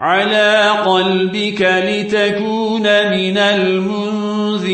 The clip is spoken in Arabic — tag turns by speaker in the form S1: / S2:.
S1: على قلبك لتكون من المنذرين.